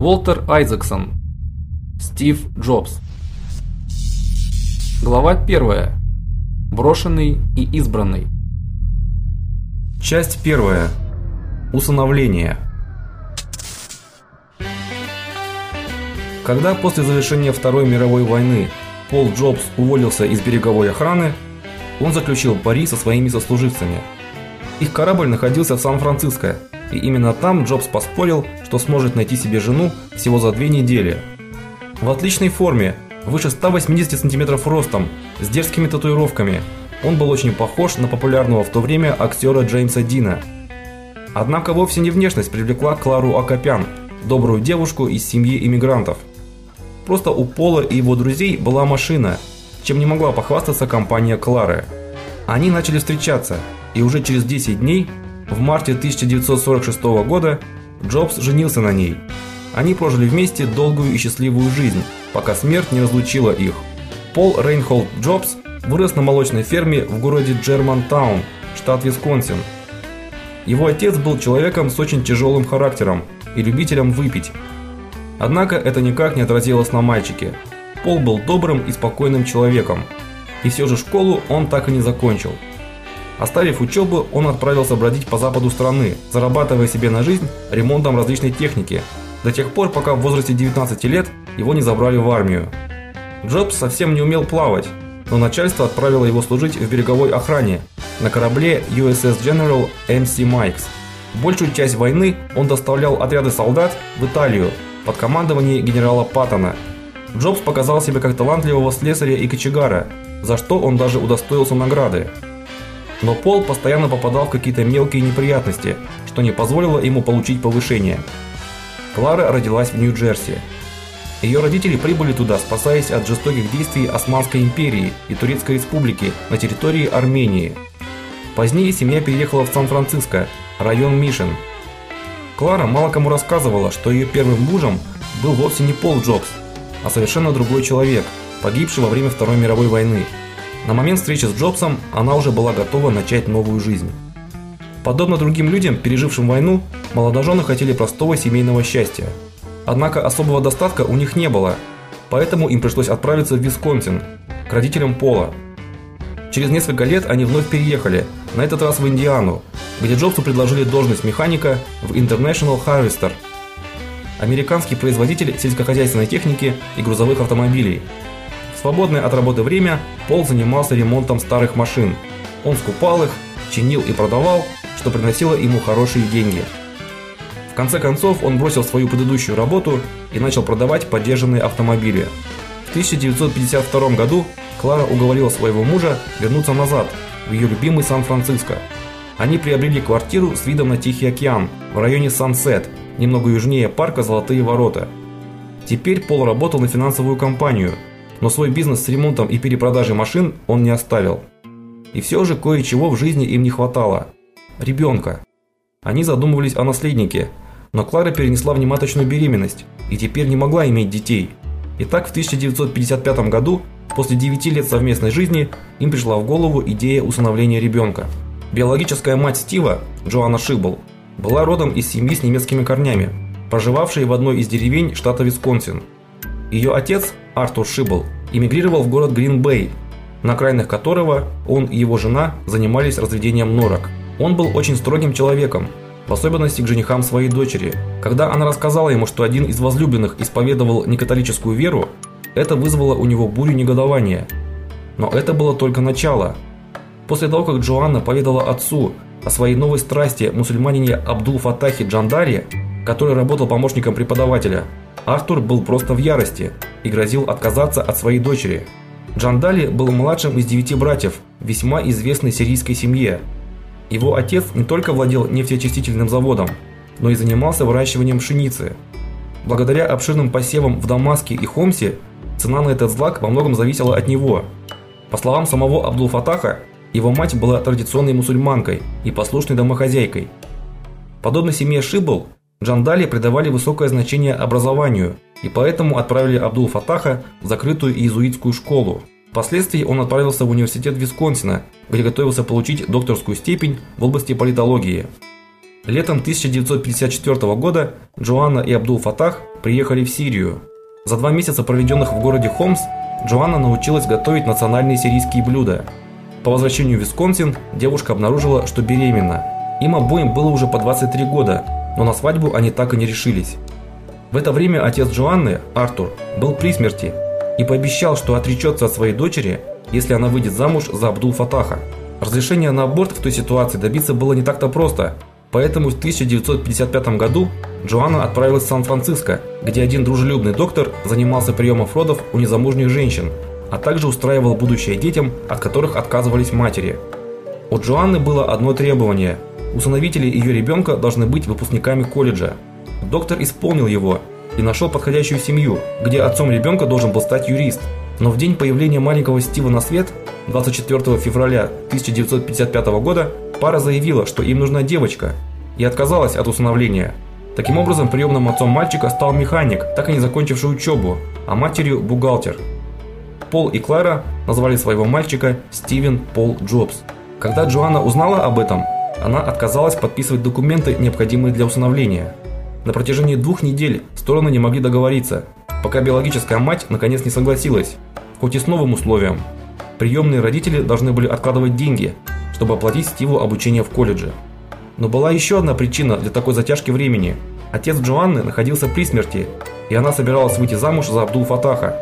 Уолтер Айзексон. Стив Джобс. Глава 1. Брошенный и избранный. Часть 1. Усыновление. Когда после завершения Второй мировой войны Пол Джобс уволился из береговой охраны, он заключил пари со своими сослуживцами. Их корабль находился в Сан-Франциско, и именно там Джобс поспорил, что сможет найти себе жену всего за две недели. В отличной форме, выше 180 сантиметров ростом, с дерзкими татуировками. Он был очень похож на популярного в то время актера Джеймса Дина. Однако вовсе не внешность привлекла Клару Акопян, добрую девушку из семьи иммигрантов. Просто у Пола и его друзей была машина, чем не могла похвастаться компания Клары. Они начали встречаться, и уже через 10 дней в марте 1946 года Джобс женился на ней. Они прожили вместе долгую и счастливую жизнь, пока смерть не разлучила их. Пол Рейнхолд Джобс вырос на молочной ферме в городе Джермантаун, штат Висконсин. Его отец был человеком с очень тяжелым характером и любителем выпить. Однако это никак не отразилось на мальчике. Пол был добрым и спокойным человеком. И все же школу он так и не закончил. Оставив учебу, он отправился бродить по западу страны, зарабатывая себе на жизнь ремонтом различной техники, до тех пор, пока в возрасте 19 лет его не забрали в армию. Джобс совсем не умел плавать, но начальство отправило его служить в береговой охране на корабле USS General MC Meigs. Большую часть войны он доставлял отряды солдат в Италию под командованием генерала Паттона. Джобс показал себя как талантливого слесаря и кочегара, за что он даже удостоился награды. Но Пол постоянно попадал в какие-то мелкие неприятности, что не позволило ему получить повышение. Клара родилась в Нью-Джерси. Ее родители прибыли туда, спасаясь от жестоких действий Османской империи и Турецкой республики на территории Армении. Позднее семья переехала в Сан-Франциско, район Мишен. Клара мало кому рассказывала, что ее первым мужем был вовсе не Пол Джобс, а совершенно другой человек, погибший во время Второй мировой войны. На момент встречи с Джобсом она уже была готова начать новую жизнь. Подобно другим людям, пережившим войну, молодожены хотели простого семейного счастья. Однако особого достатка у них не было, поэтому им пришлось отправиться в Висконсин к родителям Пола. Через несколько лет они вновь переехали, на этот раз в Индиану, где Джобсу предложили должность механика в International Harvester, американский производитель сельскохозяйственной техники и грузовых автомобилей свободное от работы время Пол занимался ремонтом старых машин. Он скупал их, чинил и продавал, что приносило ему хорошие деньги. В конце концов, он бросил свою предыдущую работу и начал продавать подержанные автомобили. В 1952 году Клара уговорила своего мужа вернуться назад, в ее любимый Сан-Франциско. Они приобрели квартиру с видом на Тихий океан в районе Сансет, немного южнее парка Золотые ворота. Теперь Пол работал на финансовую компанию – но свой бизнес с ремонтом и перепродажей машин он не оставил. И все же кое-чего в жизни им не хватало ребенка. Они задумывались о наследнике, но Клара перенесла внематочную беременность и теперь не могла иметь детей. И так в 1955 году, после 9 лет совместной жизни, им пришла в голову идея усыновления ребенка. Биологическая мать Стива, Джоанна Шибл, была родом из семьи с немецкими корнями, проживавшей в одной из деревень штата Висконсин. Ее отец, Артур Шибл, эмигрировал в город Грин-Бэй, на окраинах которого он и его жена занимались разведением норок. Он был очень строгим человеком, в особенности к женихам своей дочери. Когда она рассказала ему, что один из возлюбленных исповедовал некатолическую веру, это вызвало у него бурю негодования. Но это было только начало. После того, как Джоанна поведала отцу о своей новой страсти мусульманине Абдул-Фатахе Джандаре, который работал помощником преподавателя, Артур был просто в ярости и грозил отказаться от своей дочери. Джандали был младшим из девяти братьев весьма известной сирийской семье. Его отец не только владел нефтеочистительным заводом, но и занимался выращиванием пшеницы. Благодаря обширным посевам в Дамаске и Хомсе, цена на этот злак во многом зависела от него. По словам самого Абдул-Фатаха, его мать была традиционной мусульманкой и послушной домохозяйкой. Подобно семье Шибл, Джандали придавали высокое значение образованию и поэтому отправили Абдул-Фатаха в закрытую иезуитскую школу. Впоследствии он отправился в университет Висконсина, где готовился получить докторскую степень в области политологии. Летом 1954 года Джоанна и Абдул Фатах приехали в Сирию. За два месяца, проведенных в городе Хомс, Джоанна научилась готовить национальные сирийские блюда. По возвращению в Висконсин девушка обнаружила, что беременна. Им обоим было уже по 23 года, но на свадьбу они так и не решились. В это время отец Джоанны, Артур, был при смерти и пообещал, что отречется от своей дочери, если она выйдет замуж за Абдул Фатаха. Разрешение на аборт в той ситуации добиться было не так-то просто, поэтому в 1955 году Джоанна отправилась в Сан-Франциско, где один дружелюбный доктор занимался приемом родов у незамужних женщин, а также устраивал будущее детям, от которых отказывались матери. У Джоанны было одно требование – усыновители ее ребенка должны быть выпускниками колледжа. Доктор исполнил его и нашел подходящую семью, где отцом ребенка должен был стать юрист. Но в день появления маленького Стива на свет, 24 февраля 1955 года, пара заявила, что им нужна девочка, и отказалась от усыновления – Таким образом, приемным отцом мальчика стал механик, так и не закончивший учебу, а матерью бухгалтер. Пол и Клара назвали своего мальчика Стивен Пол Джобс. Когда Джоанна узнала об этом, она отказалась подписывать документы, необходимые для усыновления. На протяжении двух недель стороны не могли договориться, пока биологическая мать наконец не согласилась, хоть и с новым условием. Приемные родители должны были откладывать деньги, чтобы оплатить Стиву обучение в колледже. Но была еще одна причина для такой затяжки времени. Отец Джоанны находился при смерти, и она собиралась выйти замуж за Абдул Фатаха.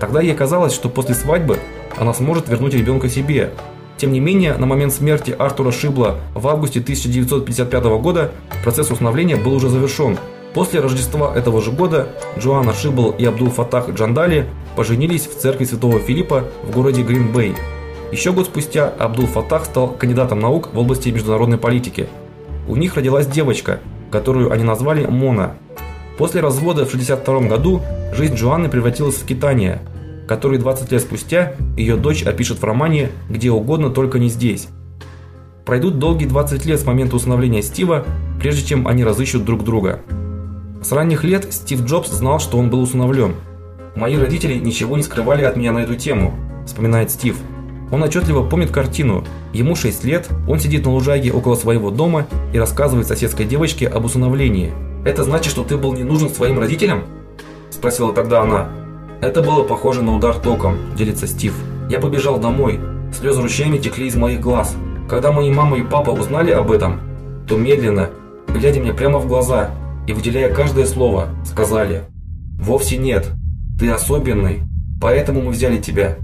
Тогда ей казалось, что после свадьбы она сможет вернуть ребенка себе. Тем не менее, на момент смерти Артура Шибла в августе 1955 года процесс усыновления был уже завершен. После Рождества этого же года Джоанна Шибл и Абдул Фатах Джандали поженились в церкви Святого Филиппа в городе Грин-Бэй. Еще год спустя Абдул Фатах стал кандидатом наук в области международной политики. У них родилась девочка, которую они назвали Мона. После развода в 62 году жизнь Джоанны превратилась в скитание, который 20 лет спустя ее дочь опишет в романе «Где угодно, только не здесь». Пройдут долгие 20 лет с момента усыновления Стива, прежде чем они разыщут друг друга. С ранних лет Стив Джобс знал, что он был усыновлен. «Мои родители ничего не скрывали от меня на эту тему», – вспоминает Стив. Он отчетливо помнит картину. Ему 6 лет, он сидит на лужайке около своего дома и рассказывает соседской девочке об усыновлении. «Это значит, что ты был не нужен своим родителям?» – спросила тогда она. Это было похоже на удар током, делится Стив. Я побежал домой. Слезы ручьями текли из моих глаз. Когда мои мама и папа узнали об этом, то медленно, глядя мне прямо в глаза и выделяя каждое слово, сказали: "Вовсе нет. Ты особенный, поэтому мы взяли тебя.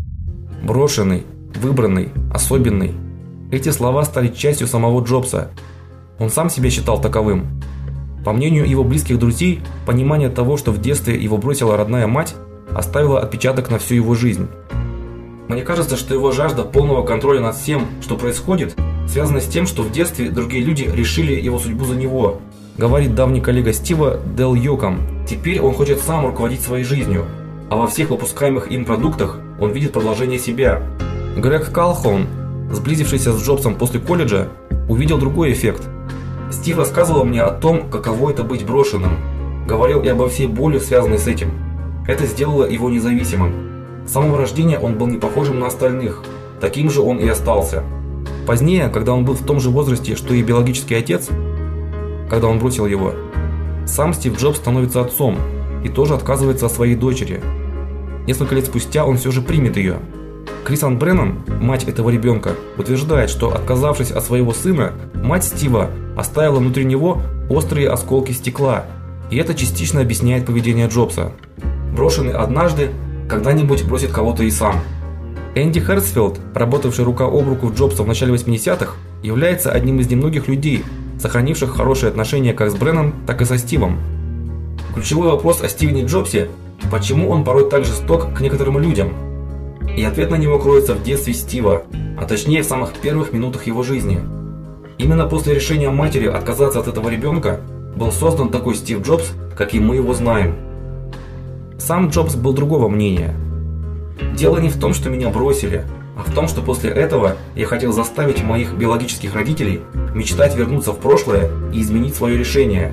Брошенный, выбранный, особенный. Эти слова стали частью самого Джобса. Он сам себя считал таковым. По мнению его близких друзей, понимание того, что в детстве его бросила родная мать, оставило отпечаток на всю его жизнь. Мне кажется, что его жажда полного контроля над всем, что происходит, связана с тем, что в детстве другие люди решили его судьбу за него, говорит давний коллега Стива Дел Йоком. Теперь он хочет сам руководить своей жизнью, а во всех выпускаемых им продуктах он видит продолжение себя. Грег Калхон, сблизившийся с Джобсом после колледжа, увидел другой эффект. Стив рассказывал мне о том, каково это быть брошенным. Говорил и обо всей боли, связанной с этим. Это сделало его независимым. С самого рождения он был не похожим на остальных. Таким же он и остался. Позднее, когда он был в том же возрасте, что и биологический отец, когда он бросил его, сам Стив Джобс становится отцом и тоже отказывается от своей дочери. Несколько лет спустя он все же примет ее. Крисан Бреннан, мать этого ребенка, утверждает, что отказавшись от своего сына, мать Стива оставила внутри него острые осколки стекла, и это частично объясняет поведение Джобса. Брошенный однажды, когда-нибудь бросит кого-то и сам. Энди Херцфилд, работавший рука об руку в Джобса в начале 80-х, является одним из немногих людей, сохранивших хорошие отношения как с Бреннан, так и со Стивом. Ключевой вопрос о Стивене Джобсе – почему он порой так жесток к некоторым людям – и ответ на него кроется в детстве Стива, а точнее в самых первых минутах его жизни. Именно после решения матери отказаться от этого ребенка был создан такой Стив Джобс, как и мы его знаем. Сам Джобс был другого мнения. Дело не в том, что меня бросили, а в том, что после этого я хотел заставить моих биологических родителей мечтать вернуться в прошлое и изменить свое решение.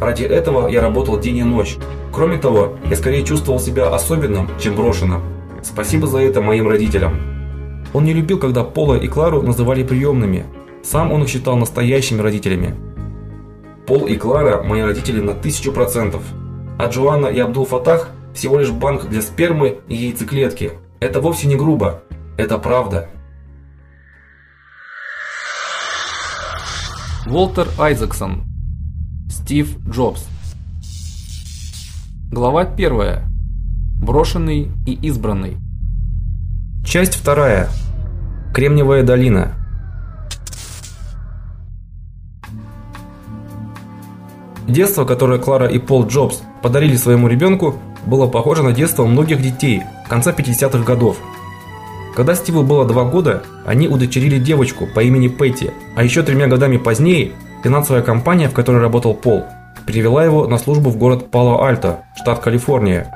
Ради этого я работал день и ночь. Кроме того, я скорее чувствовал себя особенным, чем брошенным. Спасибо за это моим родителям. Он не любил, когда Пола и Клару называли приемными. Сам он их считал настоящими родителями. Пол и Клара мои родители на тысячу процентов. А Джоанна и Абдул Фатах всего лишь банк для спермы и яйцеклетки. Это вовсе не грубо, это правда. Волтер Айзексон. Стив Джобс. Глава 1. Брошенный и избранный. Часть вторая. Кремниевая долина. Детство, которое Клара и Пол Джобс подарили своему ребенку, было похоже на детство многих детей конца 50-х годов. Когда Стиву было два года, они удочерили девочку по имени Пэтти, а еще тремя годами позднее финансовая компания, в которой работал Пол, перевела его на службу в город Пало-Альто, штат Калифорния.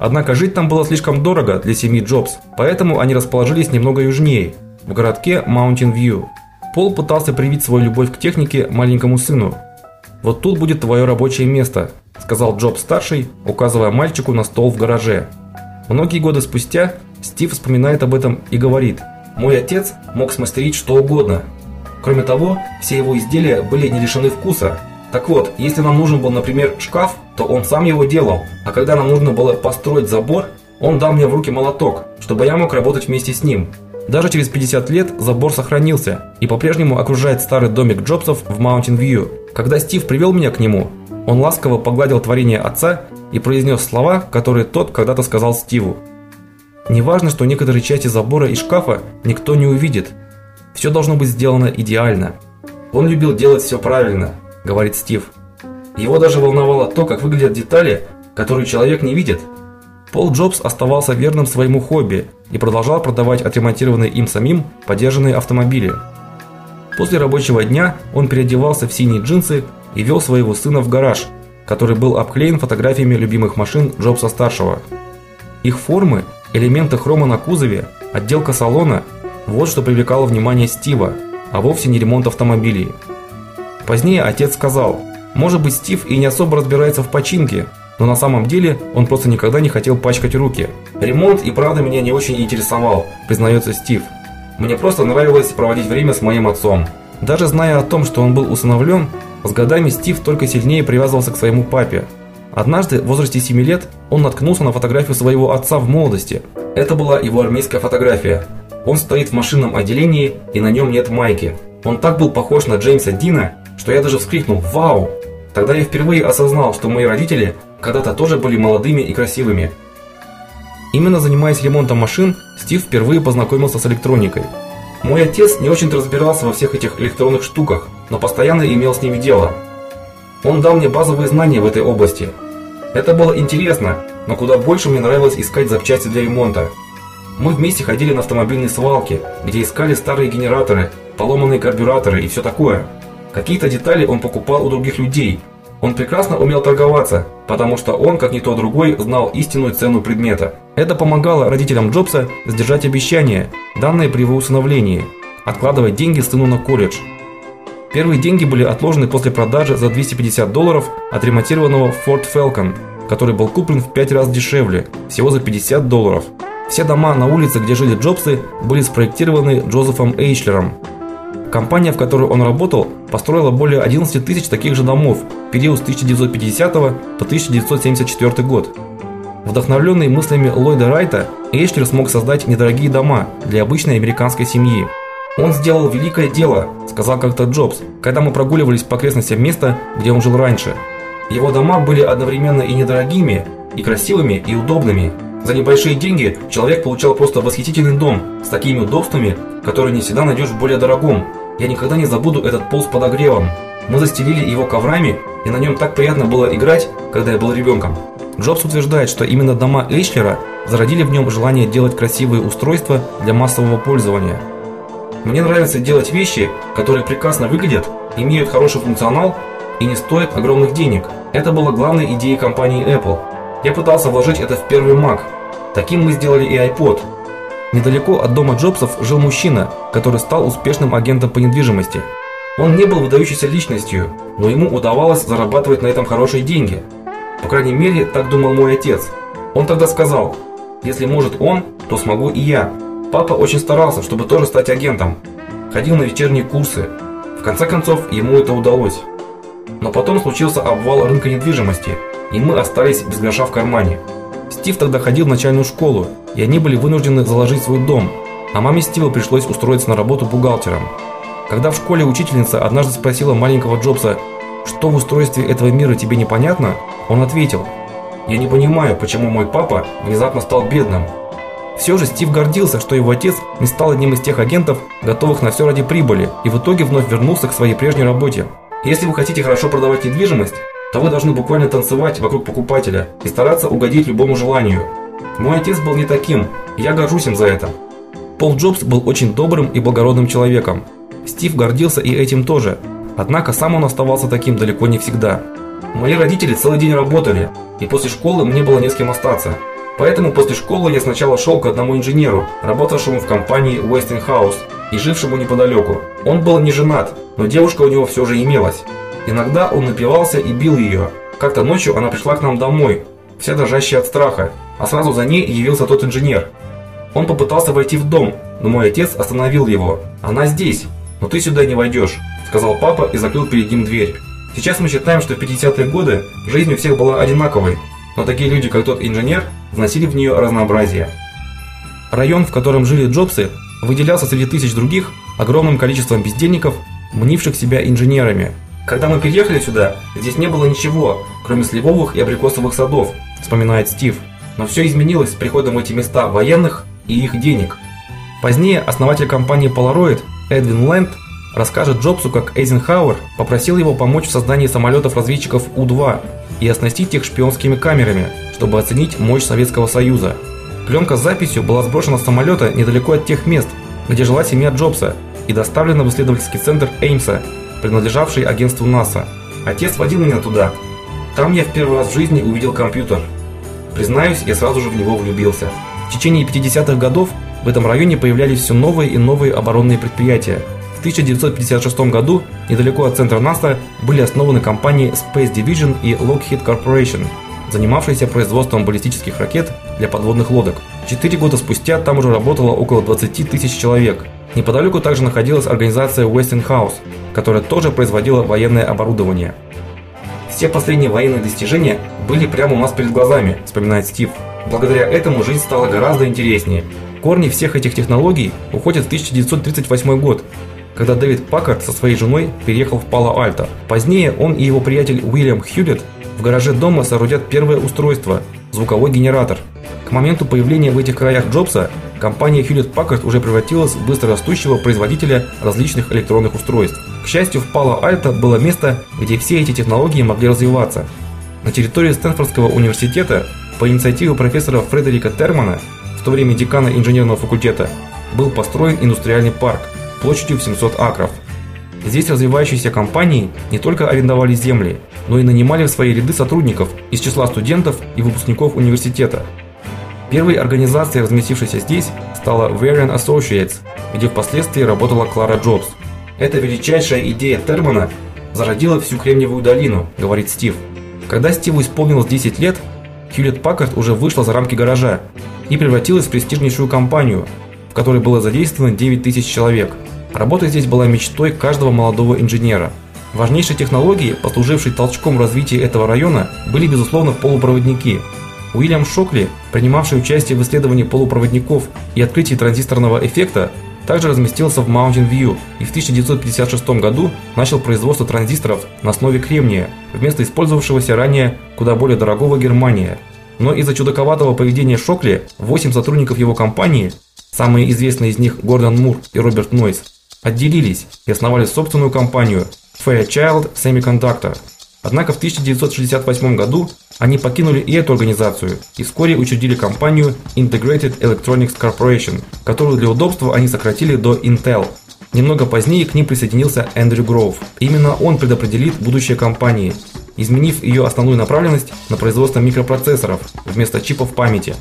Однако жить там было слишком дорого для семьи Джобс, поэтому они расположились немного южнее, в городке Маунтин-Вью. Пол пытался привить свою любовь к технике маленькому сыну, вот тут будет твое рабочее место, сказал Джоб старший, указывая мальчику на стол в гараже. Многие годы спустя Стив вспоминает об этом и говорит: "Мой отец мог смастерить что угодно. Кроме того, все его изделия были не лишены вкуса. Так вот, если нам нужен был, например, шкаф, то он сам его делал, а когда нам нужно было построить забор, он дал мне в руки молоток, чтобы я мог работать вместе с ним. Даже через 50 лет забор сохранился и по-прежнему окружает старый домик Джобсов в Маунтин-Вью. Когда Стив привел меня к нему, он ласково погладил творение отца и произнес слова, которые тот когда-то сказал Стиву. Неважно, что некоторые части забора и шкафа никто не увидит. Все должно быть сделано идеально. Он любил делать все правильно, говорит Стив. Его даже волновало то, как выглядят детали, которые человек не видит. Пол Джобс оставался верным своему хобби и продолжал продавать отремонтированные им самим подержанные автомобили. После рабочего дня он переодевался в синие джинсы и вел своего сына в гараж, который был обклеен фотографиями любимых машин Джобса старшего. Их формы, элементы хрома на кузове, отделка салона вот что привлекало внимание Стива, а вовсе не ремонт автомобилей. Позднее отец сказал: "Может быть, Стив и не особо разбирается в починке, но на самом деле он просто никогда не хотел пачкать руки. Ремонт и правда меня не очень интересовал, признается Стив. Мне просто нравилось проводить время с моим отцом. Даже зная о том, что он был усыновлен, с годами Стив только сильнее привязывался к своему папе. Однажды в возрасте 7 лет он наткнулся на фотографию своего отца в молодости. Это была его армейская фотография. Он стоит в машинном отделении, и на нем нет майки. Он так был похож на Джеймса Дина, что я даже вскрикнул: "Вау!" Тогда я впервые осознал, что мои родители когда-то тоже были молодыми и красивыми. Именно занимаясь ремонтом машин, Стив впервые познакомился с электроникой. Мой отец не очень-то разбирался во всех этих электронных штуках, но постоянно имел с ними дело. Он дал мне базовые знания в этой области. Это было интересно, но куда больше мне нравилось искать запчасти для ремонта. Мы вместе ходили на автомобильные свалки, где искали старые генераторы, поломанные карбюраторы и все такое. Какие-то детали он покупал у других людей, он прекрасно умел торговаться, потому что он, как никто другой, знал истинную цену предмета. Это помогало родителям Джобса сдержать обещания, данные при его усыновлении, откладывать деньги сыну на колледж. Первые деньги были отложены после продажи за 250 долларов отремонтированного Ford Falcon, который был куплен в 5 раз дешевле, всего за 50 долларов. Все дома на улице, где жили Джобсы, были спроектированы Джозефом Эйчлером, Компания, в которой он работал, построила более 11 тысяч таких же домов в период с 1950 по 1974 год. Вдохновленный мыслями Ллойда Райта, Эйшлер смог создать недорогие дома для обычной американской семьи. Он сделал великое дело, сказал как-то Джобс, когда мы прогуливались по окрестностям места, где он жил раньше. Его дома были одновременно и недорогими, и красивыми, и удобными. За небольшие деньги человек получал просто восхитительный дом с такими удобствами, которые не всегда найдешь в более дорогом. Я никогда не забуду этот пол с подогревом. Мы застелили его коврами, и на нем так приятно было играть, когда я был ребенком. Джобс утверждает, что именно дома Эйчлера зародили в нем желание делать красивые устройства для массового пользования. Мне нравится делать вещи, которые прекрасно выглядят, имеют хороший функционал и не стоят огромных денег. Это было главной идеей компании Apple. Я пытался вложить это в первый Mac. Таким мы сделали и iPod. Недалеко от дома Джобсов жил мужчина, который стал успешным агентом по недвижимости. Он не был выдающейся личностью, но ему удавалось зарабатывать на этом хорошие деньги. По крайней мере, так думал мой отец. Он тогда сказал: "Если может он, то смогу и я". Папа очень старался, чтобы тоже стать агентом. Ходил на вечерние курсы. В конце концов, ему это удалось. Но потом случился обвал рынка недвижимости, и мы остались без гроша в кармане. Стив тогда ходил в начальную школу, и они были вынуждены заложить свой дом, а маме Стива пришлось устроиться на работу бухгалтером. Когда в школе учительница однажды спросила маленького Джобса, что в устройстве этого мира тебе непонятно, он ответил: "Я не понимаю, почему мой папа внезапно стал бедным". Все же Стив гордился, что его отец не стал одним из тех агентов, готовых на все ради прибыли, и в итоге вновь вернулся к своей прежней работе. Если вы хотите хорошо продавать недвижимость, то вы должны буквально танцевать вокруг покупателя и стараться угодить любому желанию. Мой отец был не таким, я горжусь им за это. Пол Джобс был очень добрым и благородным человеком. Стив гордился и этим тоже. Однако сам он оставался таким далеко не всегда. Мои родители целый день работали, и после школы мне было не с кем остаться. Поэтому после школы я сначала шел к одному инженеру, работавшему в компании Westinghouse и жившему неподалеку. Он был не женат, но девушка у него все же имелась. Иногда он напивался и бил ее. Как-то ночью она пришла к нам домой, вся дрожащая от страха, а сразу за ней явился тот инженер. Он попытался войти в дом, но мой отец остановил его. Она здесь, но ты сюда не войдешь», – сказал папа и закрыл перед ним дверь. Сейчас мы считаем, что в 50-е годы жизнь у всех была одинаковой, но такие люди, как тот инженер, вносили в нее разнообразие. Район, в котором жили Джобсы, выделялся среди тысяч других огромным количеством бездельников, мнивших себя инженерами. Когда мы переехали сюда, здесь не было ничего, кроме сливовых и абрикосовых садов, вспоминает Стив. Но все изменилось с приходом в эти места военных и их денег. Позднее основатель компании Polaroid Эдвин Лэнд расскажет Джобсу, как Эйзенхауэр попросил его помочь в создании самолетов-разведчиков У-2 и оснастить их шпионскими камерами, чтобы оценить мощь Советского Союза. Пленка с записью была сброшена с самолета недалеко от тех мест, где жила семья Джобса, и доставлена в исследовательский центр Эймса, принадлежавший агентству НАСА. Отец водил меня туда. Там я в первый раз в жизни увидел компьютер. Признаюсь, я сразу же в него влюбился. В течение 50-х годов в этом районе появлялись все новые и новые оборонные предприятия. В 1956 году недалеко от центра НАСА были основаны компании Space Division и Lockheed Corporation, занимавшиеся производством баллистических ракет для подводных лодок. Четыре года спустя там уже работало около 20 тысяч человек. Неподалеку также находилась организация Westinghouse, которая тоже производила военное оборудование. Все последние военные достижения были прямо у нас перед глазами, вспоминает Стив. Благодаря этому жизнь стала гораздо интереснее. Корни всех этих технологий уходят в 1938 год, когда Дэвид Паккард со своей женой переехал в Пало-Альто. Позднее он и его приятель Уильям Хьюлетт в гараже дома соорудят первое устройство звуковой генератор. К моменту появления в этих краях Джобса компания Hewlett Packard уже превратилась в быстрорастущего производителя различных электронных устройств. К счастью, в Пало-Альто было место, где все эти технологии могли развиваться. На территории Стэнфордского университета по инициативе профессора Фредерика Термана в то время декана инженерного факультета, был построен индустриальный парк площадью в 700 акров. Здесь развивающиеся компании не только арендовали земли, но и нанимали в свои ряды сотрудников из числа студентов и выпускников университета. Первой организацией, разместившейся здесь, стала Varian Associates, где впоследствии работала Клара Джобс. Эта величайшая идея Термана зародила всю Кремниевую долину, говорит Стив. Когда Стиву исполнилось 10 лет, Hewlett Packard уже вышла за рамки гаража и превратилась в престижнейшую компанию, в которой было задействовано 9 тысяч человек. Работа здесь была мечтой каждого молодого инженера. Важнейшей технологией, послужившей толчком развития этого района, были безусловно полупроводники. Уильям Шокли, принимавший участие в исследовании полупроводников и открытии транзисторного эффекта, также разместился в Mountain View и в 1956 году начал производство транзисторов на основе кремния, вместо использовавшегося ранее куда более дорогого германия. Но из-за чудаковатого поведения Шокли, 8 сотрудников его компании, самые известные из них Гордон Мур и Роберт Нойс, отделились и основали собственную компанию Fairchild Semiconductor. Однако в 1968 году они покинули и эту организацию и вскоре учредили компанию Integrated Electronics Corporation, которую для удобства они сократили до Intel. Немного позднее к ним присоединился Эндрю Гроув. Именно он предопределит будущее компании, изменив ее основную направленность на производство микропроцессоров вместо чипов памяти.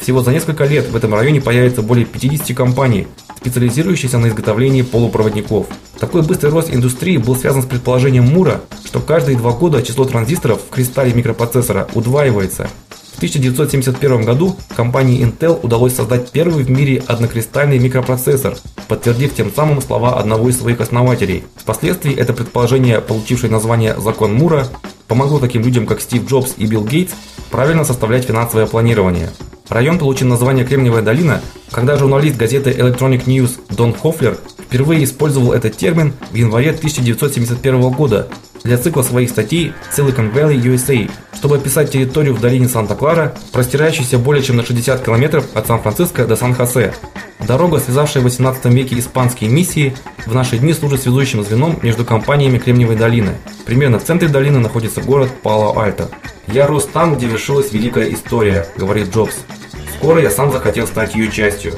Всего за несколько лет в этом районе появится более 50 компаний, специализирующихся на изготовлении полупроводников. Такой быстрый рост индустрии был связан с предположением Мура, что каждые два года число транзисторов в кристалле микропроцессора удваивается. В В 1971 году компании Intel удалось создать первый в мире однокристальный микропроцессор, подтвердив тем самым слова одного из своих основателей. Впоследствии это предположение, получившее название закон Мура, помогло таким людям, как Стив Джобс и Билл Гейтс, правильно составлять финансовое планирование. Район получил название Кремниевая долина, когда журналист газеты Electronic News Дон Хофлер впервые использовал этот термин в январе 1971 года для цикла своих статей Silicon Valley USA, чтобы описать территорию в долине Санта-Клара, простирающуюся более чем на 60 километров от Сан-Франциско до Сан-Хосе. Дорога, связавшая в 18 веке испанские миссии, в наши дни служит связующим звеном между компаниями Кремниевой долины. Примерно в центре долины находится город Пало-Альто. Я рос там, где вершилась великая история, говорит Джобс. Скоро я сам захотел стать ее частью.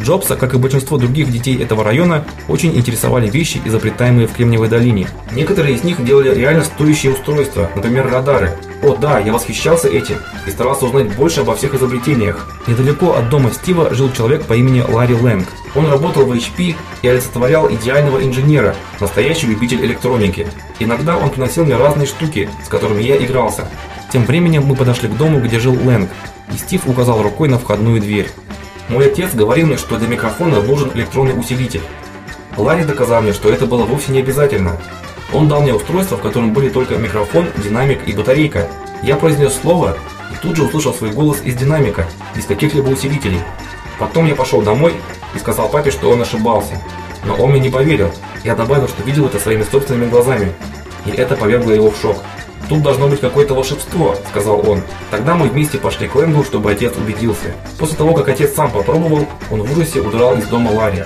Джобса, как и большинство других детей этого района, очень интересовали вещи, изобретаемые в Кремниевой долине. Некоторые из них делали реально стоящие устройства, например, радары. О, да, я восхищался этим и старался узнать больше обо всех изобретениях. Недалеко от дома Стива жил человек по имени Ларри Лэнг. Он работал в HP и олицетворял идеального инженера, настоящий любитель электроники. Иногда он приносил мне разные штуки, с которыми я игрался. Тем временем мы подошли к дому, где жил Лэнг, и Стив указал рукой на входную дверь. Мой отец говорил мне, что для микрофона нужен электронный усилитель. Ларри доказал мне, что это было вовсе не обязательно. Он дал мне устройство, в котором были только микрофон, динамик и батарейка. Я произнес слово и тут же услышал свой голос из динамика, без каких-либо усилителей. Потом я пошел домой и сказал папе, что он ошибался. Но он мне не поверил. Я добавил, что видел это своими собственными глазами. И это повергло его в шок. Тут должно быть какое-то волшебство, сказал он. Тогда мы вместе пошли к Лэнгу, чтобы отец убедился. После того, как отец сам попробовал, он в ужасе удрал из дома Ларри.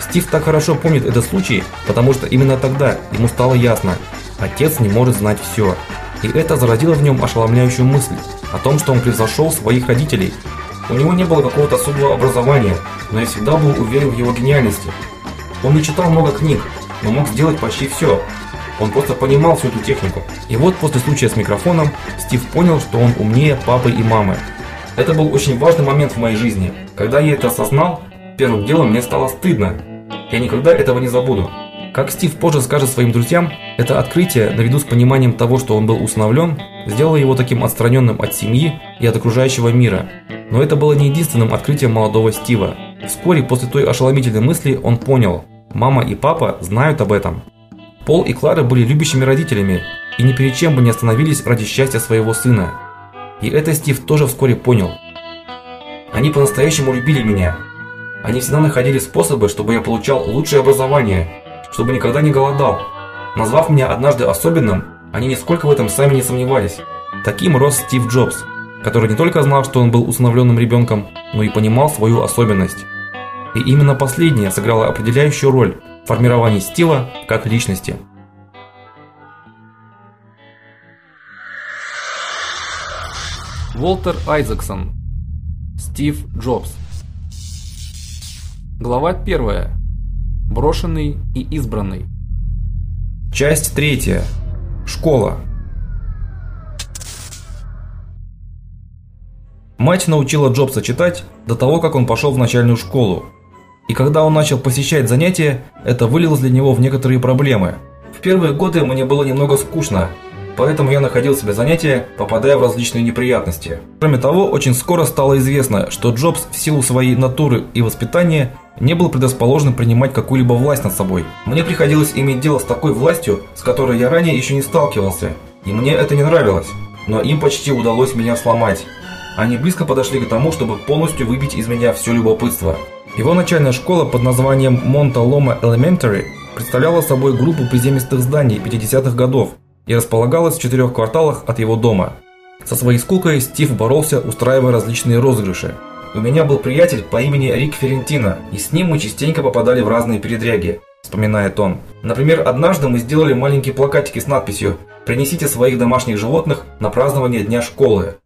Стив так хорошо помнит этот случай, потому что именно тогда ему стало ясно: отец не может знать все. И это зародило в нем ошеломляющую мысль о том, что он превзошел своих родителей. У него не было какого-то особого образования, но я всегда был уверен в его гениальности. Он не читал много книг, но мог сделать почти все. Он просто понимал всю эту технику. И вот после случая с микрофоном Стив понял, что он умнее папы и мамы. Это был очень важный момент в моей жизни. Когда я это осознал, первым делом мне стало стыдно. Я никогда этого не забуду. Как Стив позже скажет своим друзьям, это открытие, наряду с пониманием того, что он был усыновлен, сделало его таким отстраненным от семьи и от окружающего мира. Но это было не единственным открытием молодого Стива. Вскоре после той ошеломительной мысли он понял: мама и папа знают об этом. Пол и Клара были любящими родителями и ни перед чем бы не остановились ради счастья своего сына. И это Стив тоже вскоре понял. Они по-настоящему любили меня. Они всегда находили способы, чтобы я получал лучшее образование, чтобы никогда не голодал. Назвав меня однажды особенным, они нисколько в этом сами не сомневались. Таким рос Стив Джобс, который не только знал, что он был усыновленным ребенком, но и понимал свою особенность. И именно последнее сыграло определяющую роль формировании Стива как личности. Волтер Айзексон. Стив Джобс. Глава 1. Брошенный и избранный. Часть 3. Школа. Мать научила Джобса читать до того, как он пошел в начальную школу. И когда он начал посещать занятия, это вылилось для него в некоторые проблемы. В первые годы мне было немного скучно, поэтому я находил себе занятия, попадая в различные неприятности. Кроме того, очень скоро стало известно, что Джобс в силу своей натуры и воспитания не был предрасположен принимать какую-либо власть над собой. Мне приходилось иметь дело с такой властью, с которой я ранее еще не сталкивался, и мне это не нравилось. Но им почти удалось меня сломать. Они близко подошли к тому, чтобы полностью выбить из меня все любопытство. Его начальная школа под названием Монта Лома Elementary представляла собой группу приземистых зданий 50-х годов и располагалась в четырех кварталах от его дома. Со своей скукой Стив боролся, устраивая различные розыгрыши. У меня был приятель по имени Рик Ферентино, и с ним мы частенько попадали в разные передряги, вспоминает он. Например, однажды мы сделали маленькие плакатики с надписью: "Принесите своих домашних животных на празднование дня школы".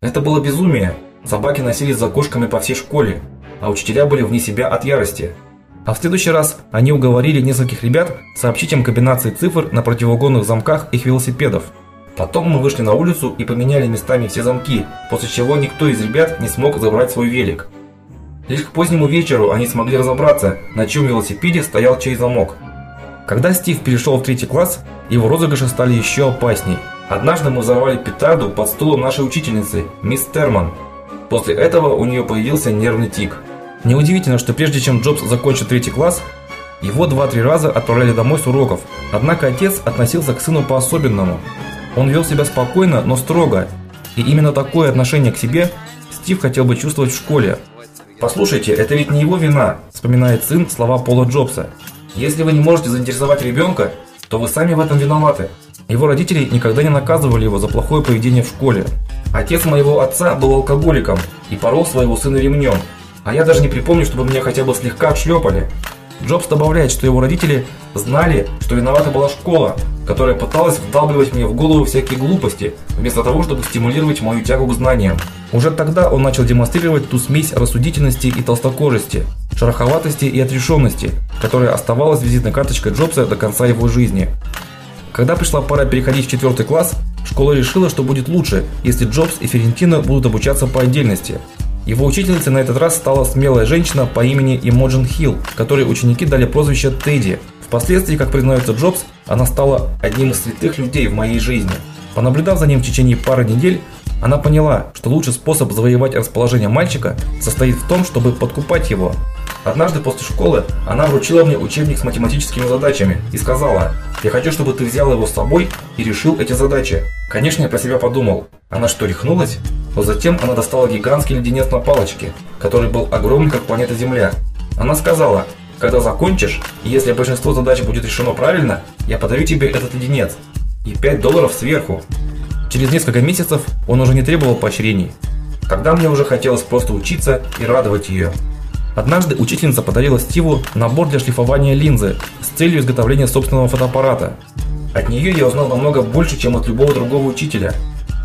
Это было безумие. Собаки носились за кошками по всей школе, а учителя были вне себя от ярости. А в следующий раз они уговорили нескольких ребят сообщить им комбинации цифр на противоугонных замках их велосипедов. Потом мы вышли на улицу и поменяли местами все замки, после чего никто из ребят не смог забрать свой велик. Лишь к позднему вечеру они смогли разобраться, на чьем велосипеде стоял чей замок. Когда Стив перешел в третий класс, его розыгрыши стали еще опасней. Однажды мы взорвали петарду под стулом нашей учительницы, мисс Терман. После этого у нее появился нервный тик. Неудивительно, что прежде чем Джобс закончил третий класс, его два-три раза отправляли домой с уроков. Однако отец относился к сыну по-особенному. Он вел себя спокойно, но строго. И именно такое отношение к себе Стив хотел бы чувствовать в школе. Послушайте, это ведь не его вина, вспоминает сын слова Пола Джобса. Если вы не можете заинтересовать ребенка, то вы сами в этом виноваты. Его родители никогда не наказывали его за плохое поведение в школе. Отец моего отца был алкоголиком и порол своего сына ремнем, а я даже не припомню, чтобы меня хотя бы слегка отшлепали. Джобс добавляет, что его родители знали, что виновата была школа, которая пыталась вдалбливать мне в голову всякие глупости, вместо того, чтобы стимулировать мою тягу к знаниям. Уже тогда он начал демонстрировать ту смесь рассудительности и толстокожести, шероховатости и отрешенности, которая оставалась визитной карточкой Джобса до конца его жизни. Когда пришла пора переходить в четвертый класс, школа решила, что будет лучше, если Джобс и Ферентино будут обучаться по отдельности. Его учительницей на этот раз стала смелая женщина по имени Имоджин Хилл, которой ученики дали прозвище Тедди. Впоследствии, как признается Джобс, она стала одним из святых людей в моей жизни. Понаблюдав за ним в течение пары недель, она поняла, что лучший способ завоевать расположение мальчика состоит в том, чтобы подкупать его. Однажды после школы она вручила мне учебник с математическими задачами и сказала: "Я хочу, чтобы ты взял его с собой и решил эти задачи". Конечно, я про себя подумал: она что, рехнулась? Но затем она достала гигантский леденец на палочке, который был огромен, как планета Земля. Она сказала: "Когда закончишь, и если большинство задач будет решено правильно, я подарю тебе этот леденец и 5 долларов сверху". Через несколько месяцев он уже не требовал поощрений. Когда мне уже хотелось просто учиться и радовать ее. Однажды учительница подарила Стиву набор для шлифования линзы с целью изготовления собственного фотоаппарата. От нее я узнал намного больше, чем от любого другого учителя.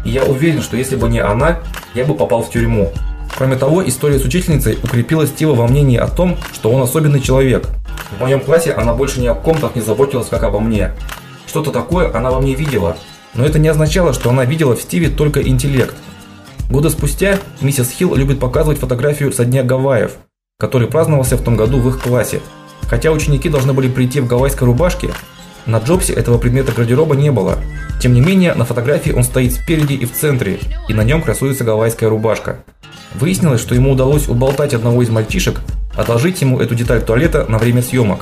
И я уверен, что если бы не она, я бы попал в тюрьму. Кроме того, история с учительницей укрепила Стива во мнении о том, что он особенный человек. В моем классе она больше ни о ком так не заботилась, как обо мне. Что-то такое она во мне видела, но это не означало, что она видела в Стиве только интеллект. Годы спустя миссис Хилл любит показывать фотографию со дня Гавайев, который праздновался в том году в их классе. Хотя ученики должны были прийти в гавайской рубашке, на Джобсе этого предмета гардероба не было. Тем не менее, на фотографии он стоит спереди и в центре, и на нем красуется гавайская рубашка. Выяснилось, что ему удалось уболтать одного из мальчишек одолжить ему эту деталь туалета на время съемок.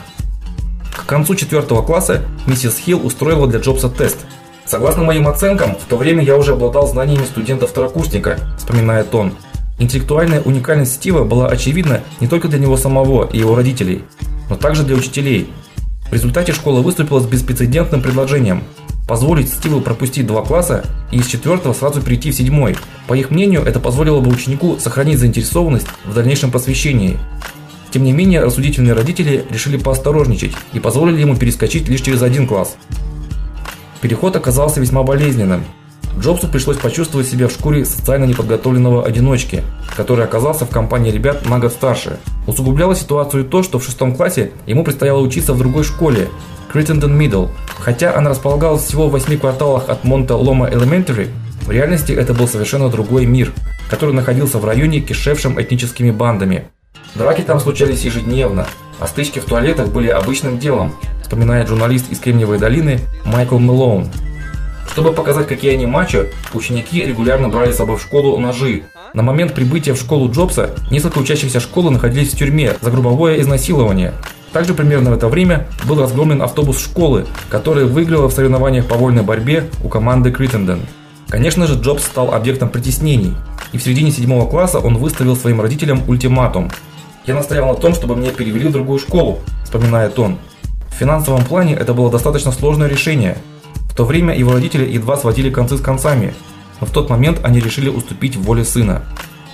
К концу четвертого класса миссис Хилл устроила для Джобса тест. Согласно моим оценкам, в то время я уже обладал знаниями студента-второкурсника, вспоминает он. Интеллектуальная уникальность Стива была очевидна не только для него самого и его родителей, но также для учителей. В результате школа выступила с беспрецедентным предложением позволить Стиву пропустить два класса и из четвертого сразу перейти в седьмой. По их мнению, это позволило бы ученику сохранить заинтересованность в дальнейшем посвящении. Тем не менее, рассудительные родители решили поосторожничать и позволили ему перескочить лишь через один класс. Переход оказался весьма болезненным. Джобсу пришлось почувствовать себя в шкуре социально неподготовленного одиночки, который оказался в компании ребят на год старше. Усугубляло ситуацию то, что в шестом классе ему предстояло учиться в другой школе Crittenden Middle. Хотя она располагалась всего в восьми кварталах от Монта Лома Elementary, в реальности это был совершенно другой мир, который находился в районе, кишевшем этническими бандами. Драки там случались ежедневно, а стычки в туалетах были обычным делом, вспоминает журналист из Кремниевой долины Майкл Мэлоун. Чтобы показать, какие они мачо, ученики регулярно брали с собой в школу ножи. На момент прибытия в школу Джобса несколько учащихся школы находились в тюрьме за грубовое изнасилование. Также примерно в это время был разгромлен автобус школы, который выиграла в соревнованиях по вольной борьбе у команды Криттенден. Конечно же, Джобс стал объектом притеснений, и в середине седьмого класса он выставил своим родителям ультиматум. Я настоял на том, чтобы меня перевели в другую школу, вспоминает он. В финансовом плане это было достаточно сложное решение. В то время его родители едва сводили концы с концами, но в тот момент они решили уступить воле сына.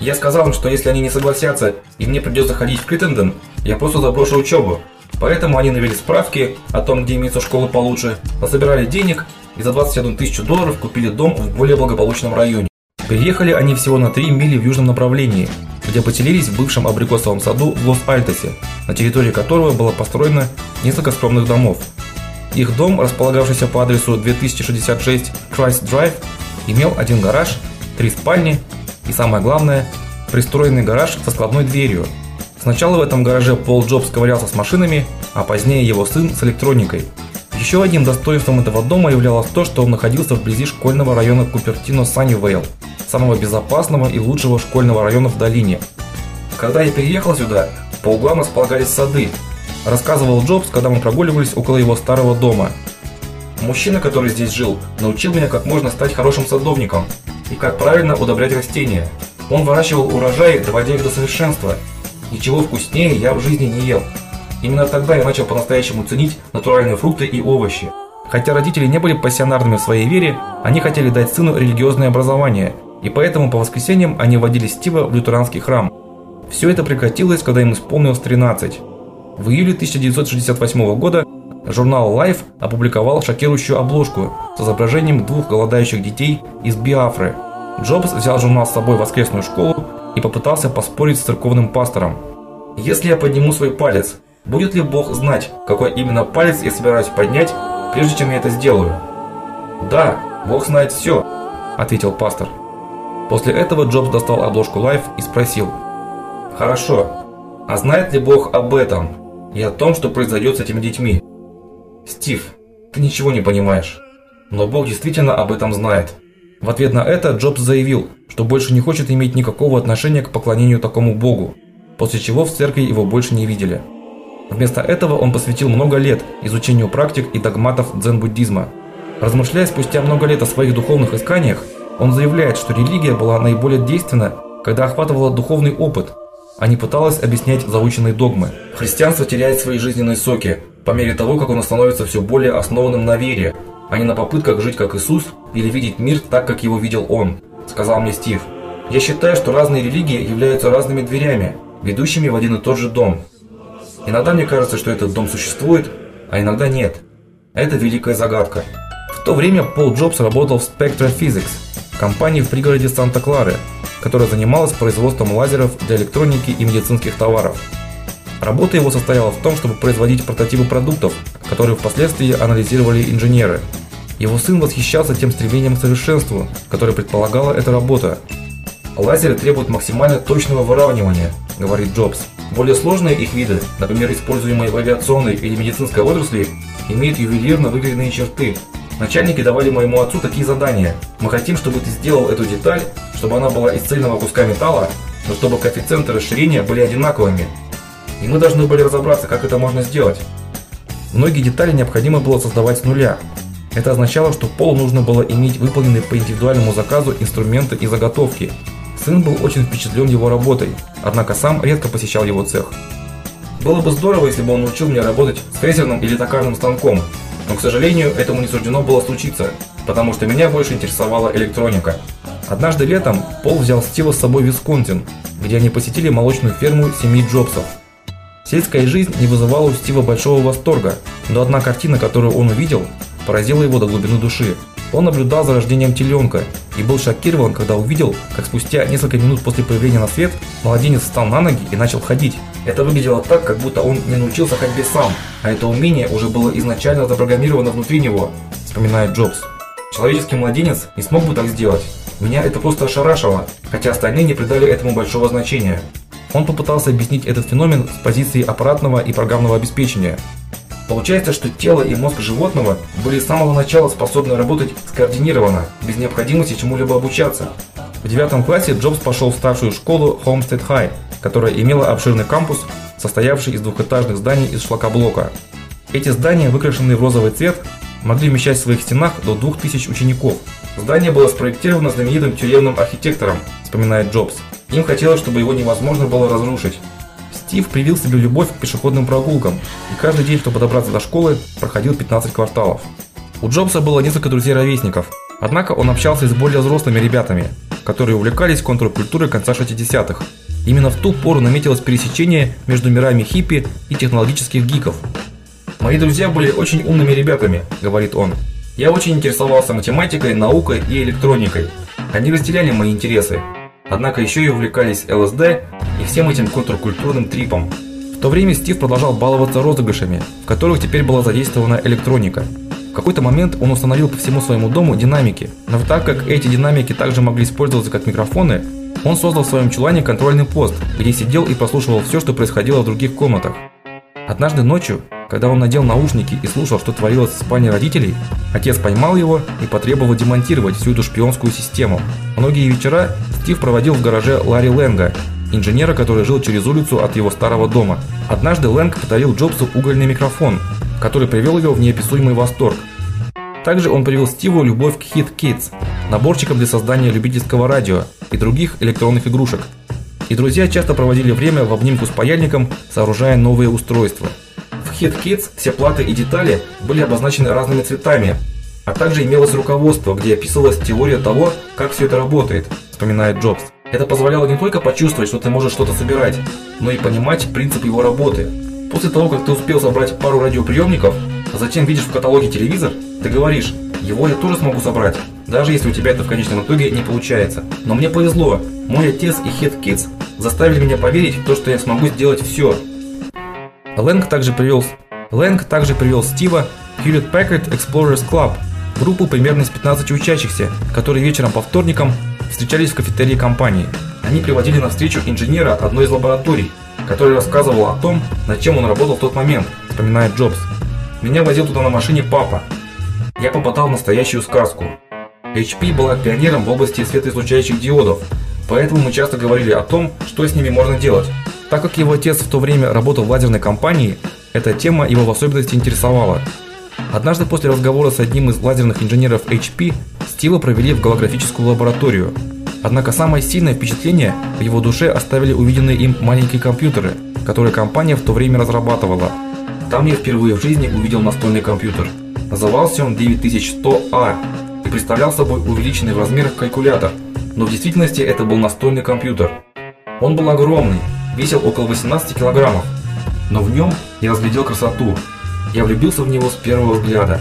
Я сказал им, что если они не согласятся и мне придется ходить в Криттенден, я просто заброшу учебу. Поэтому они навели справки о том, где имеется школа получше, насобирали денег и за 21 тысячу долларов купили дом в более благополучном районе. Приехали они всего на 3 мили в южном направлении, где поселились в бывшем абрикосовом саду в Лос-Альтосе, на территории которого было построено несколько скромных домов. Их дом, располагавшийся по адресу 2066 Christ Drive, имел один гараж, три спальни и самое главное, пристроенный гараж со складной дверью. Сначала в этом гараже Пол Джобс ковырялся с машинами, а позднее его сын с электроникой. Еще одним достоинством этого дома являлось то, что он находился вблизи школьного района Купертино-Саннивейл, самого безопасного и лучшего школьного района в долине. Когда я переехал сюда, по углам располагались сады, рассказывал Джобс, когда мы прогуливались около его старого дома. Мужчина, который здесь жил, научил меня, как можно стать хорошим садовником и как правильно удобрять растения. Он выращивал урожаи, доводя их до совершенства. Ничего вкуснее я в жизни не ел. Именно тогда я начал по-настоящему ценить натуральные фрукты и овощи. Хотя родители не были пассионарными в своей вере, они хотели дать сыну религиозное образование, и поэтому по воскресеньям они водили Стива в лютеранский храм. Все это прекратилось, когда им исполнилось 13. В июле 1968 года журнал Life опубликовал шокирующую обложку с изображением двух голодающих детей из Биафры. Джобс взял журнал с собой в воскресную школу и попытался поспорить с церковным пастором. Если я подниму свой палец, будет ли Бог знать, какой именно палец я собираюсь поднять, прежде чем я это сделаю? Да, Бог знает все, ответил пастор. После этого Джобс достал обложку Life и спросил: "Хорошо. А знает ли Бог об этом?" и о том, что произойдет с этими детьми. Стив, ты ничего не понимаешь. Но Бог действительно об этом знает. В ответ на это Джобс заявил, что больше не хочет иметь никакого отношения к поклонению такому Богу, после чего в церкви его больше не видели. Вместо этого он посвятил много лет изучению практик и догматов дзен-буддизма. Размышляя спустя много лет о своих духовных исканиях, он заявляет, что религия была наиболее действенна, когда охватывала духовный опыт, а не пыталась объяснять заученные догмы. Христианство теряет свои жизненные соки по мере того, как оно становится все более основанным на вере, а не на попытках жить как Иисус или видеть мир так, как его видел он, сказал мне Стив. Я считаю, что разные религии являются разными дверями, ведущими в один и тот же дом. Иногда мне кажется, что этот дом существует, а иногда нет. Это великая загадка. В то время Пол Джобс работал в Spectra Physics, компании в пригороде Санта-Клары, которая занималась производством лазеров для электроники и медицинских товаров. Работа его состояла в том, чтобы производить прототипы продуктов, которые впоследствии анализировали инженеры. Его сын восхищался тем стремлением к совершенству, которое предполагала эта работа. Лазеры требуют максимально точного выравнивания, говорит Джобс. Более сложные их виды, например, используемые в авиационной или медицинской отрасли, имеют ювелирно выверенные черты, Начальники давали моему отцу такие задания. Мы хотим, чтобы ты сделал эту деталь, чтобы она была из цельного куска металла, но чтобы коэффициенты расширения были одинаковыми. И мы должны были разобраться, как это можно сделать. Многие детали необходимо было создавать с нуля. Это означало, что Полу нужно было иметь выполненные по индивидуальному заказу инструменты и заготовки. Сын был очень впечатлен его работой, однако сам редко посещал его цех. Было бы здорово, если бы он научил меня работать с фрезерным или токарным станком, но, к сожалению, этому не суждено было случиться, потому что меня больше интересовала электроника. Однажды летом Пол взял Стива с собой в Висконсин, где они посетили молочную ферму семьи Джобсов. Сельская жизнь не вызывала у Стива большого восторга, но одна картина, которую он увидел, поразила его до глубины души. Он наблюдал за рождением теленка и был шокирован, когда увидел, как спустя несколько минут после появления на свет младенец встал на ноги и начал ходить. Это выглядело так, как будто он не научился ходьбе сам, а это умение уже было изначально запрограммировано внутри него, вспоминает Джобс. Человеческий младенец не смог бы так сделать. Меня это просто ошарашило, хотя остальные не придали этому большого значения. Он попытался объяснить этот феномен с позиции аппаратного и программного обеспечения. Получается, что тело и мозг животного были с самого начала способны работать скоординированно, без необходимости чему-либо обучаться. В девятом классе Джобс пошел в старшую школу Homestead High, которая имела обширный кампус, состоявший из двухэтажных зданий из шлакоблока. Эти здания, выкрашенные в розовый цвет, могли вмещать в своих стенах до 2000 учеников. Здание было спроектировано знаменитым тюремным архитектором, вспоминает Джобс. Им хотелось, чтобы его невозможно было разрушить. Стив привил себе любовь к пешеходным прогулкам, и каждый день, чтобы добраться до школы, проходил 15 кварталов. У Джобса было несколько друзей-ровесников, однако он общался с более взрослыми ребятами, которые увлекались контркультурой конца 60-х. Именно в ту пору наметилось пересечение между мирами хиппи и технологических гиков. Мои друзья были очень умными ребятами, говорит он. Я очень интересовался математикой, наукой и электроникой. Они разделяли мои интересы, Однако еще и увлекались ЛСД и всем этим контркультурным трипом. В то время Стив продолжал баловаться розыгрышами, в которых теперь была задействована электроника. В какой-то момент он установил по всему своему дому динамики, но так как эти динамики также могли использоваться как микрофоны, он создал в своем чулане контрольный пост, где сидел и прослушивал все, что происходило в других комнатах. Однажды ночью, Когда он надел наушники и слушал, что творилось в спальне родителей, отец поймал его и потребовал демонтировать всю эту шпионскую систему. Многие вечера Стив проводил в гараже Ларри Лэнга, инженера, который жил через улицу от его старого дома. Однажды Лэнг подарил Джобсу угольный микрофон, который привел его в неописуемый восторг. Также он привил Стиву любовь к Hit Kids, наборчикам для создания любительского радио и других электронных игрушек. И друзья часто проводили время в обнимку с паяльником, сооружая новые устройства. В Hit Kids все платы и детали были обозначены разными цветами, а также имелось руководство, где описывалась теория того, как все это работает, вспоминает Джобс. Это позволяло не только почувствовать, что ты можешь что-то собирать, но и понимать принцип его работы. После того, как ты успел собрать пару радиоприемников, а затем видишь в каталоге телевизор, ты говоришь: "Его я тоже смогу собрать", даже если у тебя это в конечном итоге не получается. Но мне повезло. Мой отец и Hit Kids заставили меня поверить в то, что я смогу сделать все. Лэнг также привел Лэнг также привел Стива в Hewlett Packard Explorers Club, группу примерно из 15 учащихся, которые вечером по вторникам встречались в кафетерии компании. Они приводили на встречу инженера одной из лабораторий, который рассказывал о том, над чем он работал в тот момент, вспоминает Джобс. Меня возил туда на машине папа. Я попадал в настоящую сказку. HP была пионером в области светоизлучающих диодов, поэтому мы часто говорили о том, что с ними можно делать. Так как его отец в то время работал в лазерной компании, эта тема его в особенности интересовала. Однажды после разговора с одним из лазерных инженеров HP, Стива провели в голографическую лабораторию. Однако самое сильное впечатление в его душе оставили увиденные им маленькие компьютеры, которые компания в то время разрабатывала. Там я впервые в жизни увидел настольный компьютер. Назывался он 9100A и представлял собой увеличенный в размерах калькулятор, но в действительности это был настольный компьютер. Он был огромный, весил около 18 килограммов, но в нем я разглядел красоту. Я влюбился в него с первого взгляда.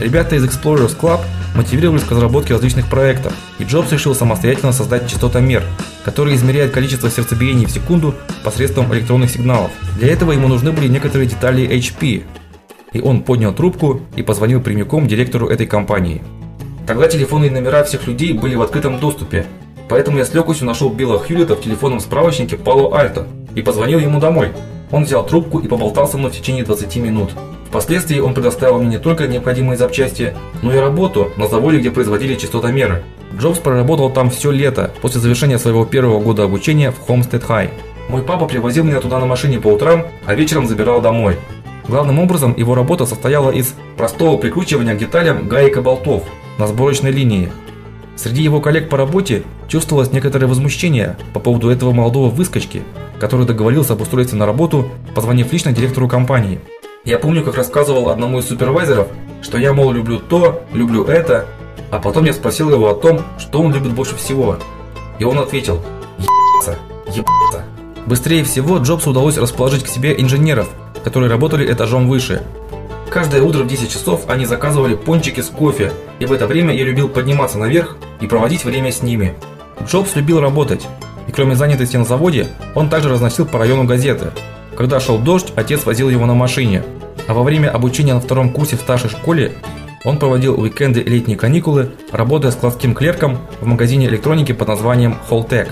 Ребята из Explorers Club мотивировались к разработке различных проектов, и Джобс решил самостоятельно создать частотомер, который измеряет количество сердцебиений в секунду посредством электронных сигналов. Для этого ему нужны были некоторые детали HP. И он поднял трубку и позвонил прямиком директору этой компании. Тогда телефонные номера всех людей были в открытом доступе, поэтому я с легкостью нашел Билла Хьюлета в телефонном справочнике Пало Альто и позвонил ему домой. Он взял трубку и поболтал со мной в течение 20 минут. Впоследствии он предоставил мне не только необходимые запчасти, но и работу на заводе, где производили частотомеры. Джобс проработал там все лето после завершения своего первого года обучения в Homestead High. Мой папа привозил меня туда на машине по утрам, а вечером забирал домой. Главным образом его работа состояла из простого прикручивания к деталям гаек и болтов на сборочной линии. Среди его коллег по работе чувствовалось некоторое возмущение по поводу этого молодого выскочки, который договорился об устройстве на работу, позвонив лично директору компании. Я помню, как рассказывал одному из супервайзеров, что я мол люблю то, люблю это, а потом я спросил его о том, что он любит больше всего. И он ответил: "Ебаться, ебаться". Быстрее всего Джобсу удалось расположить к себе инженеров, которые работали этажом выше. Каждое утро в 10 часов они заказывали пончики с кофе, и в это время я любил подниматься наверх и проводить время с ними. Джобс любил работать, и кроме занятости на заводе, он также разносил по району газеты. Когда шел дождь, отец возил его на машине, а во время обучения на втором курсе в старшей школе он проводил уикенды и летние каникулы, работая складским клерком в магазине электроники под названием Holtec.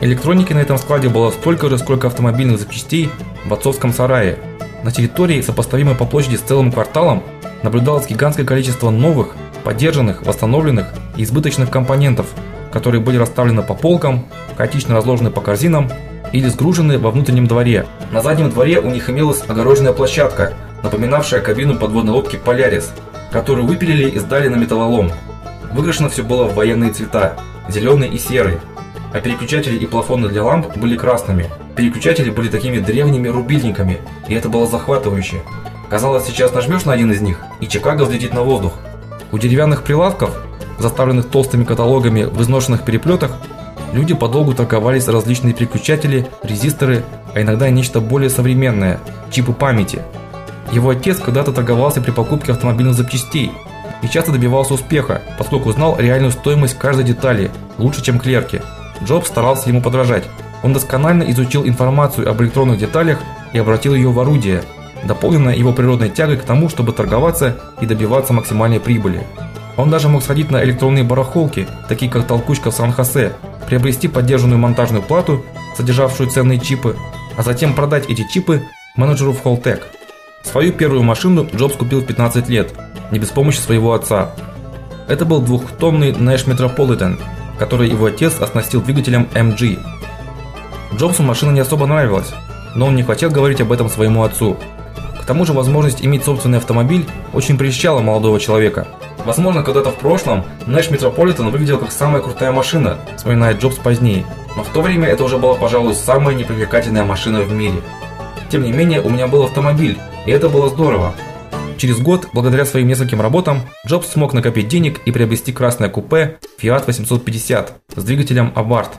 Электроники на этом складе было столько же, сколько автомобильных запчастей в отцовском сарае. На территории, сопоставимой по площади с целым кварталом, наблюдалось гигантское количество новых, поддержанных, восстановленных и избыточных компонентов, которые были расставлены по полкам, хаотично разложены по корзинам или сгружены во внутреннем дворе. На заднем дворе у них имелась огороженная площадка, напоминавшая кабину подводной лодки Полярис, которую выпилили и сдали на металлолом. Выкрашено все было в военные цвета зеленый и серый, а переключатели и плафоны для ламп были красными. Переключатели были такими древними рубильниками, и это было захватывающе. Казалось, сейчас нажмешь на один из них, и Чикаго взлетит на воздух. У деревянных прилавков, заставленных толстыми каталогами в изношенных переплетах, Люди подолгу торговались различные переключатели, резисторы, а иногда и нечто более современное чипы памяти. Его отец когда-то торговался при покупке автомобильных запчастей и часто добивался успеха, поскольку знал реальную стоимость каждой детали лучше, чем клерки. Джобс старался ему подражать. Он досконально изучил информацию об электронных деталях и обратил ее в орудие, дополненное его природной тягой к тому, чтобы торговаться и добиваться максимальной прибыли. Он даже мог сходить на электронные барахолки, такие как толкучка в Сан-Хосе, приобрести поддержанную монтажную плату, содержавшую ценные чипы, а затем продать эти чипы менеджеру в Холтек. Свою первую машину Джобс купил в 15 лет, не без помощи своего отца. Это был двухтомный Nash Metropolitan, который его отец оснастил двигателем MG. Джобсу машина не особо нравилась, но он не хотел говорить об этом своему отцу. К тому же возможность иметь собственный автомобиль очень прельщала молодого человека. Возможно, когда-то в прошлом Nash Metropolitan выглядел как самая крутая машина, вспоминает Джобс позднее. Но в то время это уже была, пожалуй, самая непривлекательная машина в мире. Тем не менее, у меня был автомобиль, и это было здорово. Через год, благодаря своим нескольким работам, Джобс смог накопить денег и приобрести красное купе Fiat 850 с двигателем Abarth.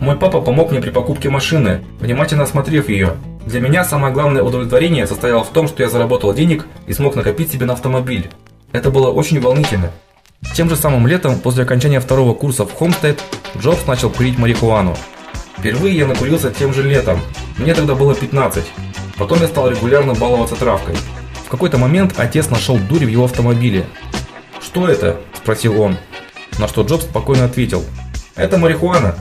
Мой папа помог мне при покупке машины, внимательно осмотрев ее. Для меня самое главное удовлетворение состояло в том, что я заработал денег и смог накопить себе на автомобиль. Это было очень волнительно. Тем же самым летом, после окончания второго курса в Хомстед, Джобс начал курить марихуану. Впервые я накурился тем же летом. Мне тогда было 15. Потом я стал регулярно баловаться травкой. В какой-то момент отец нашел дурь в его автомобиле. "Что это?" спросил он. На что Джобс спокойно ответил: "Это марихуана".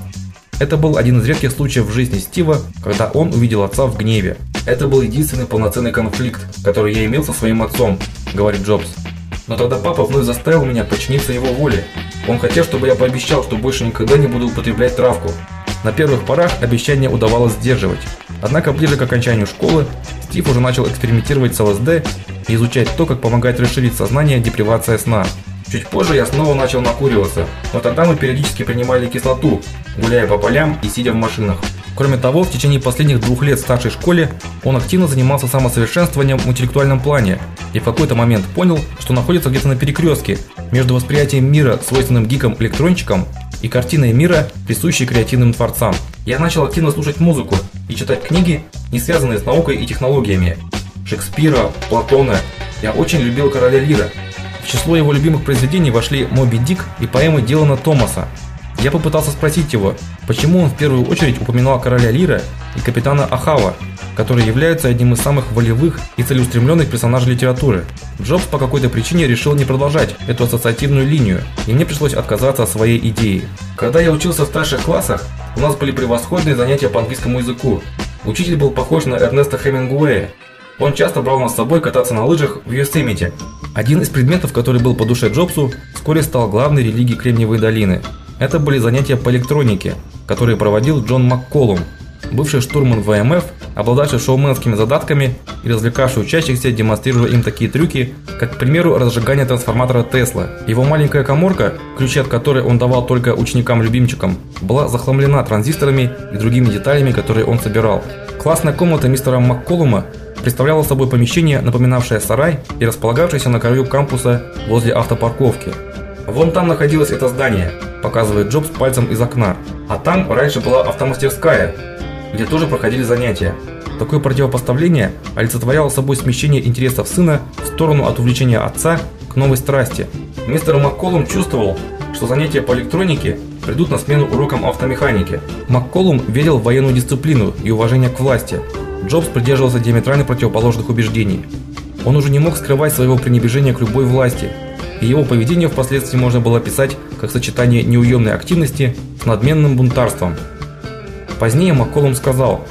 Это был один из редких случаев в жизни Стива, когда он увидел отца в гневе. Это был единственный полноценный конфликт, который я имел со своим отцом, говорит Джобс. Но тогда папа вновь заставил меня подчиниться его воле. Он хотел, чтобы я пообещал, что больше никогда не буду употреблять травку. На первых порах обещание удавалось сдерживать. Однако ближе к окончанию школы Стив уже начал экспериментировать с ЛСД и изучать то, как помогает расширить сознание депривация сна. Чуть позже я снова начал накуриваться, но тогда мы периодически принимали кислоту, гуляя по полям и сидя в машинах. Кроме того, в течение последних двух лет в старшей школе он активно занимался самосовершенствованием в интеллектуальном плане и в какой-то момент понял, что находится где-то на перекрестке между восприятием мира, свойственным гикам-электрончикам, и картиной мира, присущей креативным творцам. Я начал активно слушать музыку и читать книги, не связанные с наукой и технологиями. Шекспира, Платона. Я очень любил Короля Лира в число его любимых произведений вошли Моби Дик и поэмы Дилана Томаса. Я попытался спросить его, почему он в первую очередь упоминал короля Лира и капитана Ахава, которые являются одним из самых волевых и целеустремленных персонажей литературы. Джобс по какой-то причине решил не продолжать эту ассоциативную линию, и мне пришлось отказаться от своей идеи. Когда я учился в старших классах, у нас были превосходные занятия по английскому языку. Учитель был похож на Эрнеста Хемингуэя, он часто брал нас с собой кататься на лыжах в Йосемите. Один из предметов, который был по душе Джобсу, вскоре стал главной религией Кремниевой долины. Это были занятия по электронике, которые проводил Джон Макколум, бывший штурман ВМФ, обладавший шоуменскими задатками и развлекавший учащихся, демонстрируя им такие трюки, как, к примеру, разжигание трансформатора Тесла. Его маленькая каморка, ключи от которой он давал только ученикам-любимчикам, была захламлена транзисторами и другими деталями, которые он собирал. Классная комната мистера Макколума представляла собой помещение, напоминавшее сарай и располагавшееся на краю кампуса возле автопарковки. Вон там находилось это здание, показывает Джобс пальцем из окна. А там раньше была автомастерская, где тоже проходили занятия. Такое противопоставление олицетворяло собой смещение интересов сына в сторону от увлечения отца к новой страсти. Мистер Макколум чувствовал, что занятия по электронике придут на смену урокам автомеханики. Макколум верил в военную дисциплину и уважение к власти, Джобс придерживался диаметрально противоположных убеждений. Он уже не мог скрывать своего пренебрежения к любой власти, и его поведение впоследствии можно было описать как сочетание неуемной активности с надменным бунтарством. Позднее Макколум сказал: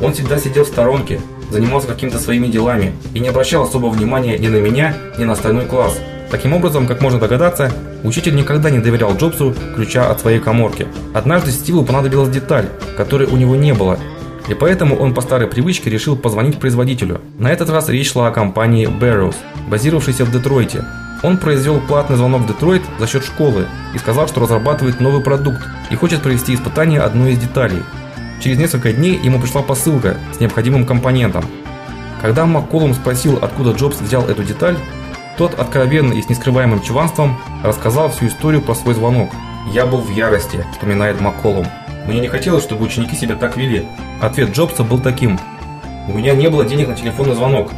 "Он всегда сидел в сторонке, занимался какими-то своими делами и не обращал особого внимания ни на меня, ни на остальной класс". Таким образом, как можно догадаться, учитель никогда не доверял Джобсу ключа от своей каморки. Однажды Стиву понадобилась деталь, которой у него не было, и поэтому он по старой привычке решил позвонить производителю. На этот раз речь шла о компании Barrows, базировавшейся в Детройте. Он произвел платный звонок в Детройт за счет школы и сказал, что разрабатывает новый продукт и хочет провести испытание одной из деталей. Через несколько дней ему пришла посылка с необходимым компонентом. Когда Макколум спросил, откуда Джобс взял эту деталь, тот откровенно и с нескрываемым чванством рассказал всю историю про свой звонок. "Я был в ярости", вспоминает Макколум. "Мне не хотелось, чтобы ученики себя так вели. Ответ Джобса был таким: "У меня не было денег на телефонный звонок,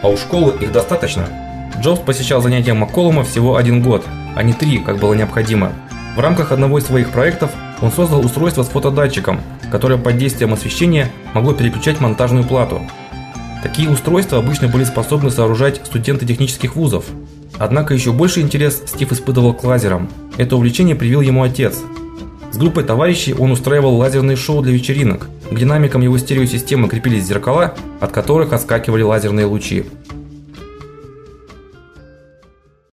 а у школы их достаточно". Джобс посещал занятия Макколума всего один год, а не три, как было необходимо. В рамках одного из своих проектов он создал устройство с фотодатчиком, которое под действием освещения могло переключать монтажную плату. Такие устройства обычно были способны сооружать студенты технических вузов. Однако еще больше интерес Стив испытывал к лазерам. Это увлечение привил ему отец. С группой товарищей он устраивал лазерные шоу для вечеринок. К динамикам его стереосистемы крепились зеркала, от которых отскакивали лазерные лучи.